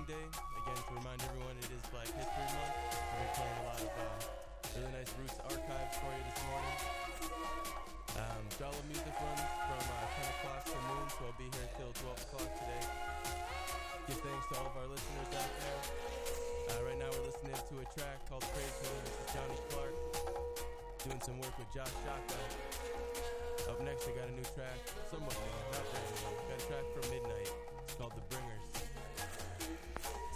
Luther Day. Again, to remind everyone, it is Black History Month. We've been playing a lot of uh, really nice Roots archives for you this morning. Um, Love Music runs from uh, 10 o'clock to noon, so I'll be here till 12 o'clock today. Give thanks to all of our listeners out there. Uh, right now we're listening to a track called Praise Him. This is Johnny Clark doing some work with Jah Shaka. Up next, I got a new track, somewhat new, not very new. Got a track from Midnite. It's called The Bringers.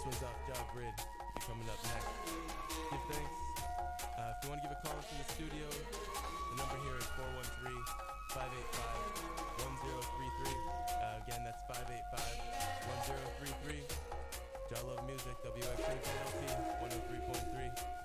One's off Jah Grid. Be coming up next. Give thanks. Uh, if you want to give a call into the studio, the number here is 413 585 1033. Uh, again, that's 585 1033. Jah Love Music, WXOJLP 103.3.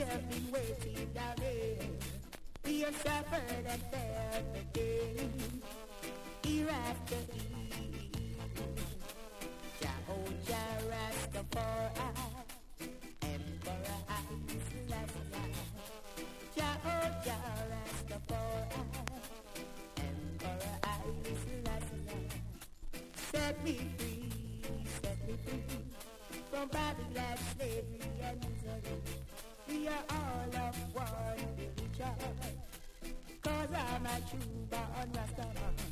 have been waiting there. We have suffered and failed again. Year after year. Jehovah Rastafari. Emperor Selassie. Jehovah Rastafari. Emperor Selassie. Set me free, set me free from Babylon, Cause I'm a true born Rastaman.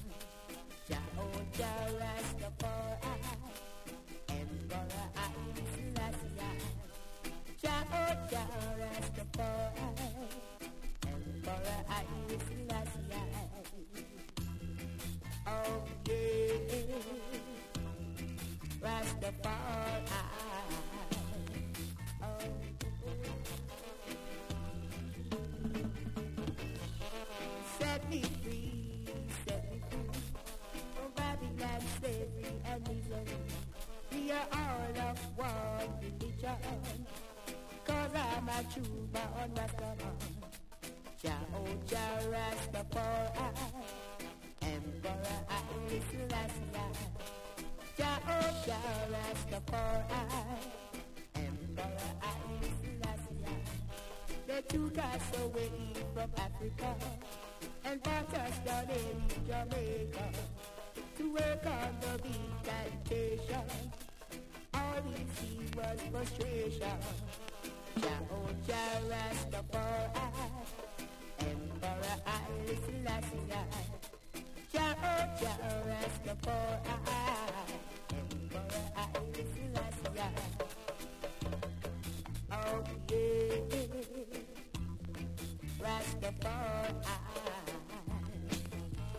I'm a true born Rastaman. Jehovah Rastafari, Emperor Haile Selassie. Jehovah Rastafari, Emperor Haile Selassie. They took us away from Africa and brought us down in Jamaica to work on the plantation. All we see was frustration. Jehovah Rastafari, Emperor Haile Selassie. Rastafari, Emperor.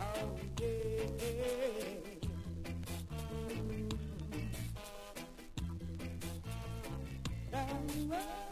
Oh yeah. Oh yeah. Yes,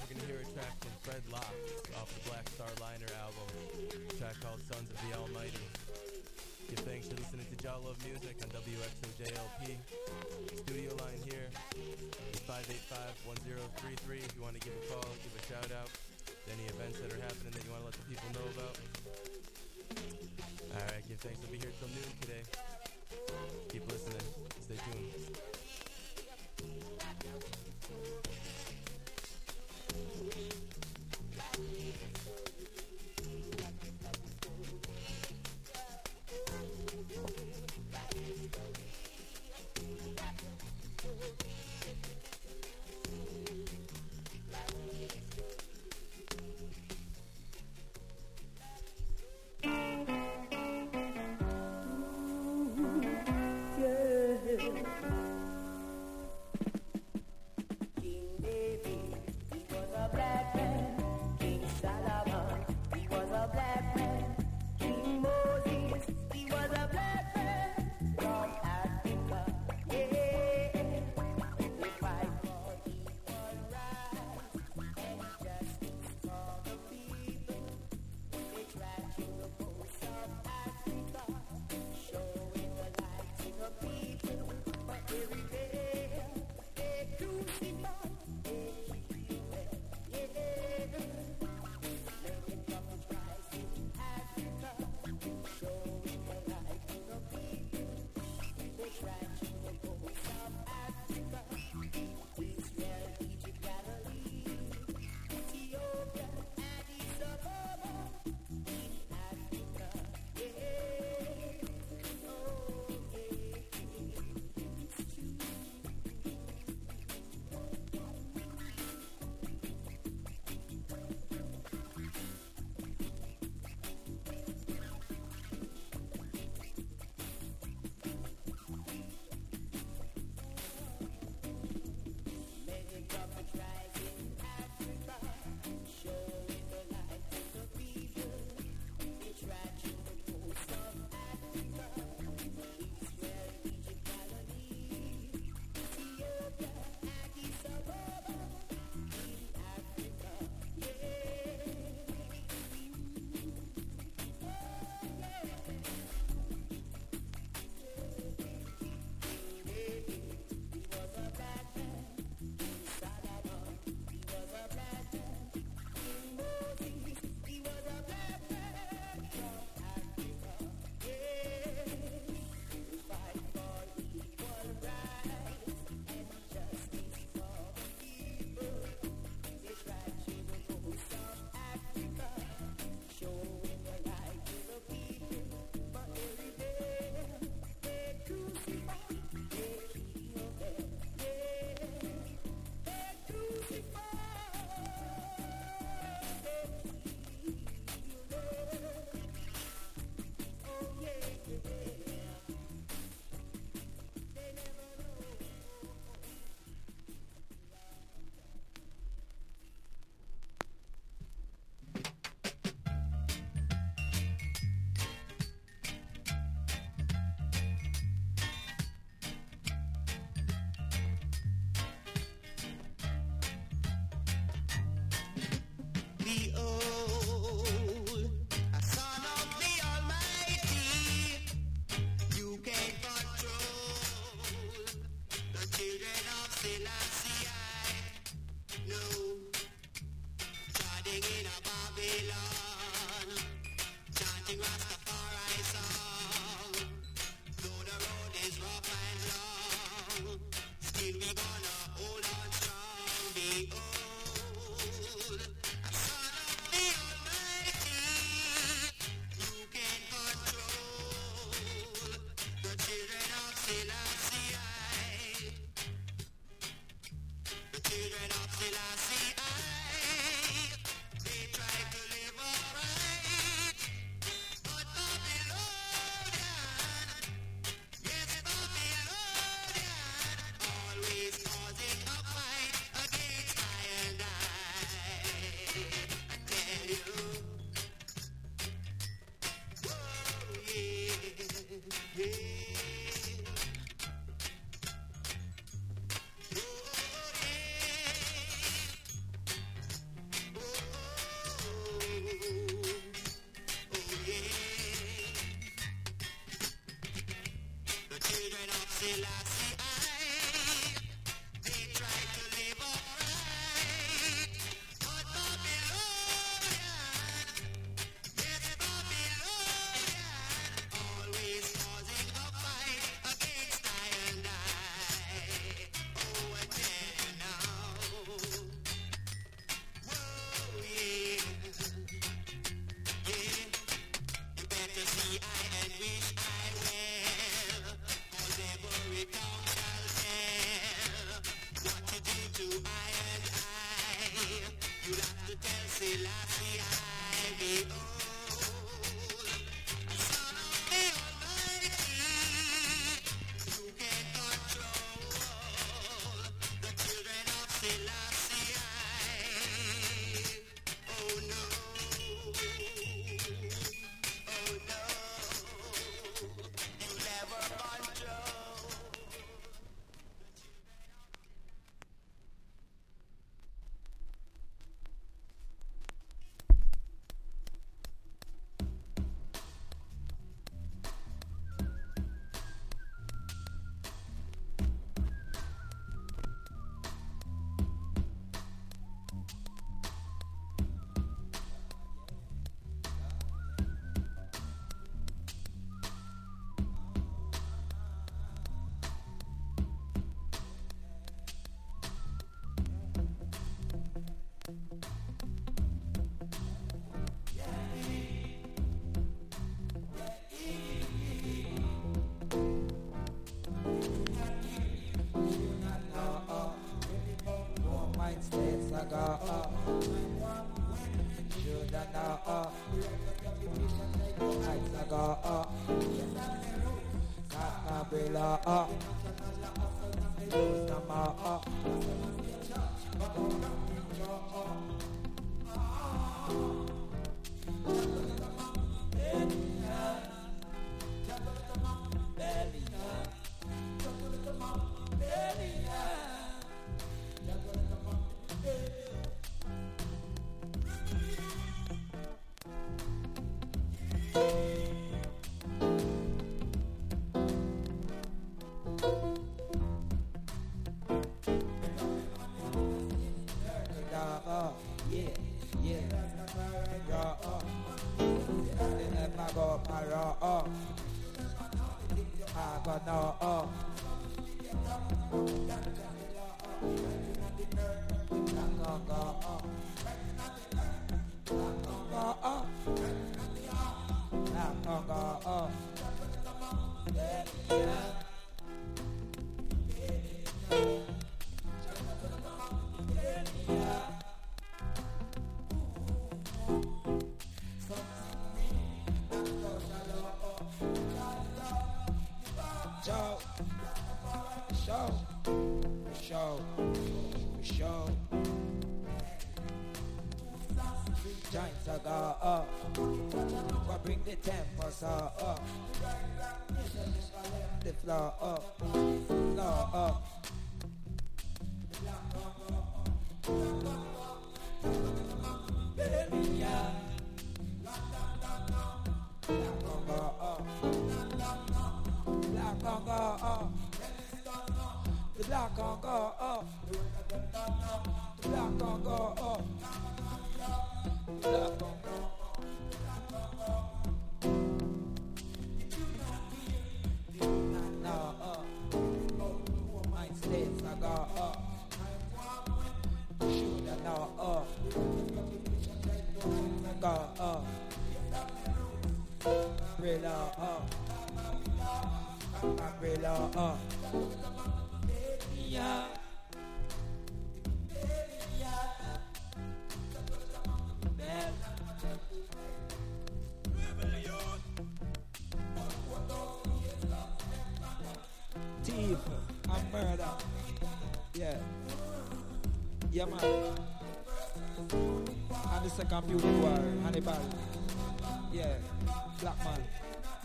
we're to hear a track from Fred Locks off the Black Star Liner album, track called Sons of the Almighty. Give thanks for listening to Jah Love Music on WXOJLP. Studio line here is 585-1033 if you want to give a call, give a shout out any events that are happening that you want to let the people know about. Alright, give thanks. We'll be here till noon today. No, treading in a Babylon, chanting Rastafari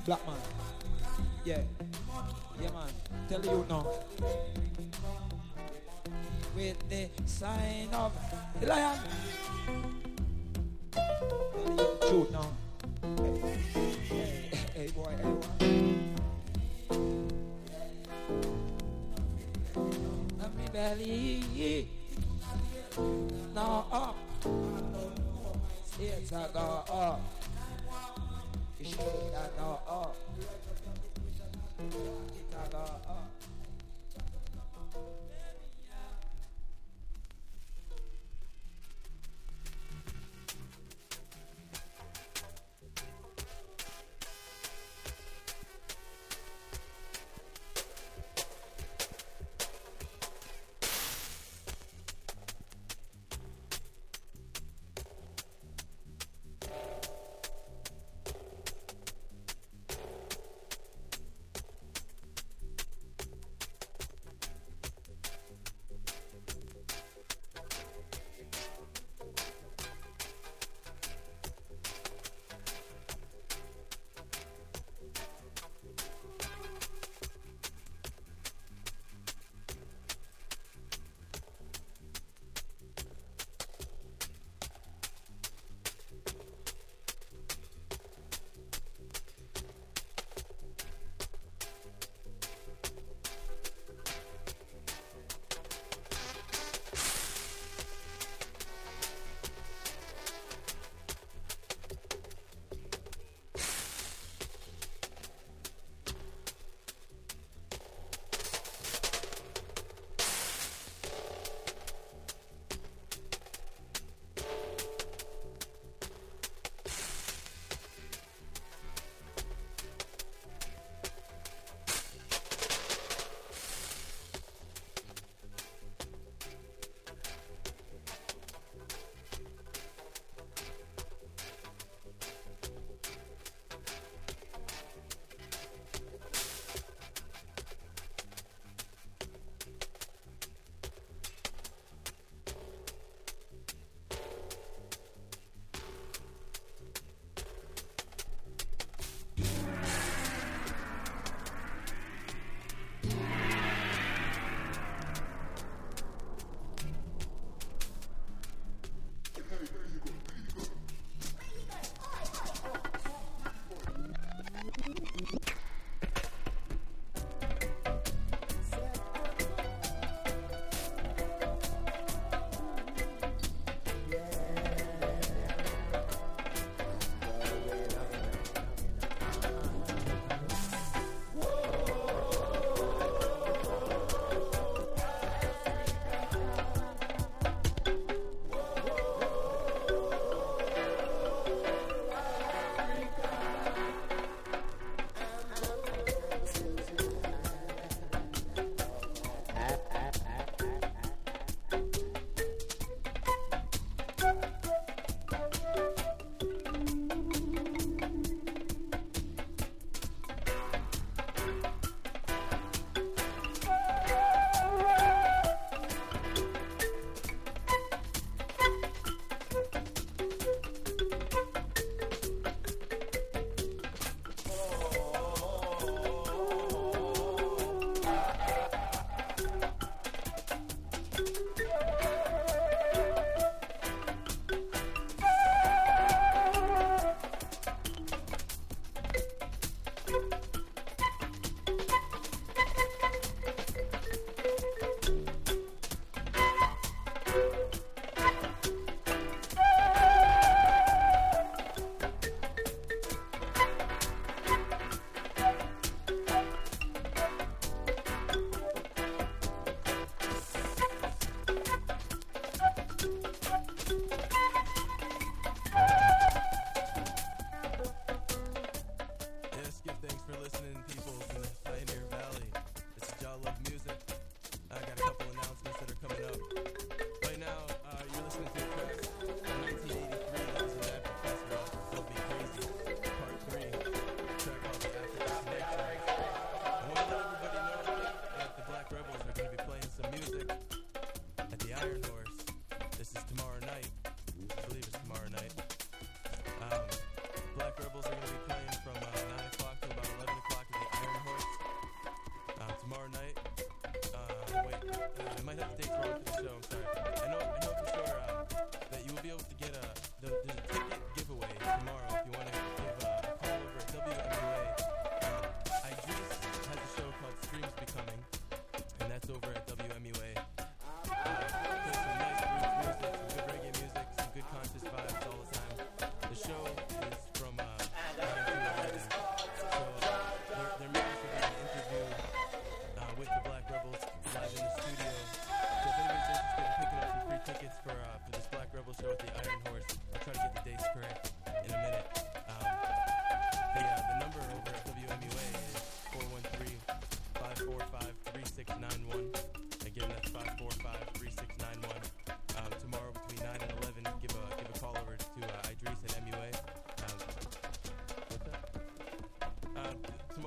Black man. Yeah. Yeah, man. Tell you now. With the sign of the lion.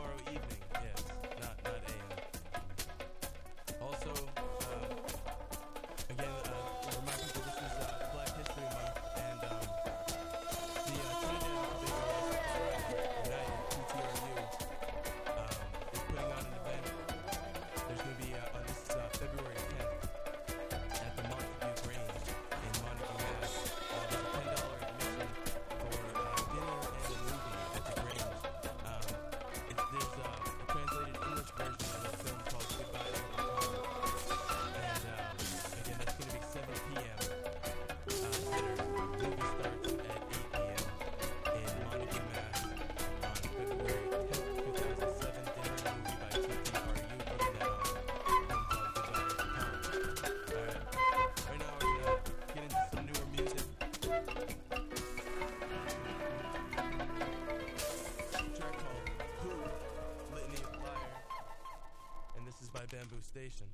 Tomorrow evening, Station.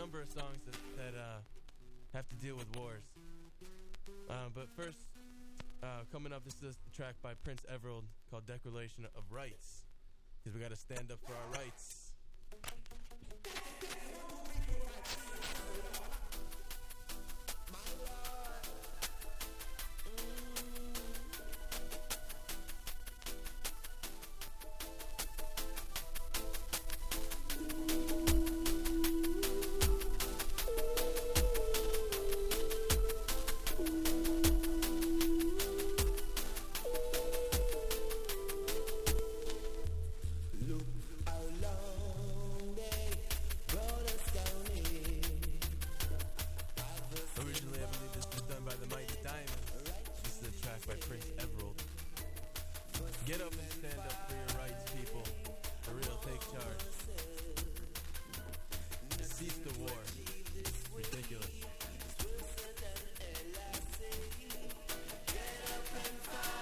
number of songs that, that uh, have to deal with wars. Uh, but first, uh, coming up, this is a track by Prince Everald called Declaration of Rights. Because we got to stand up for our rights. stand up for your rights, people. For real, take charge. Cease the war. Ridiculous. Get up and fight.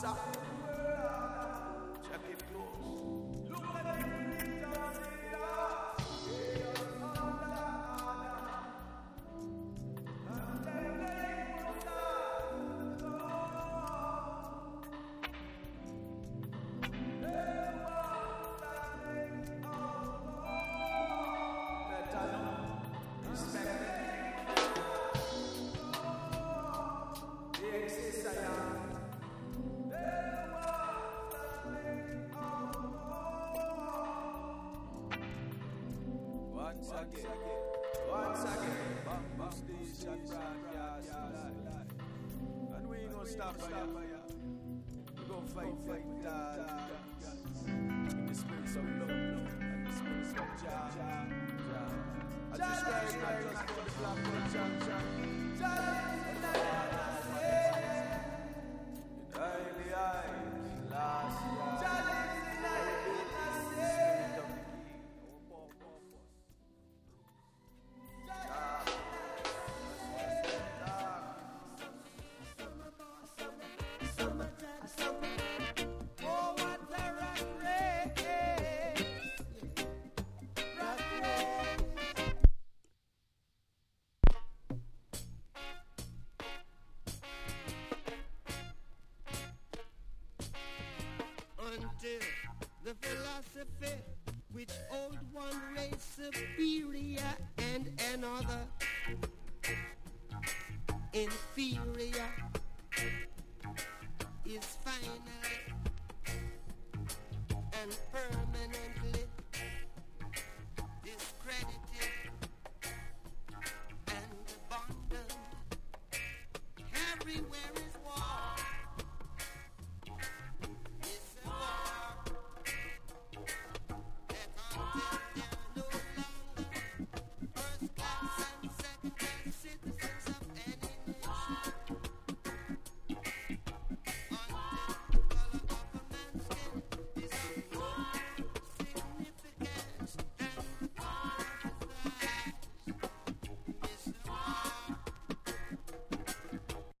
No, again, once again, Bambu Station. And we ain't gonna stop. We gonna fight, fight, dog. In the spirits of love, and the spirits. I just rise not just for the black Jah, Jah.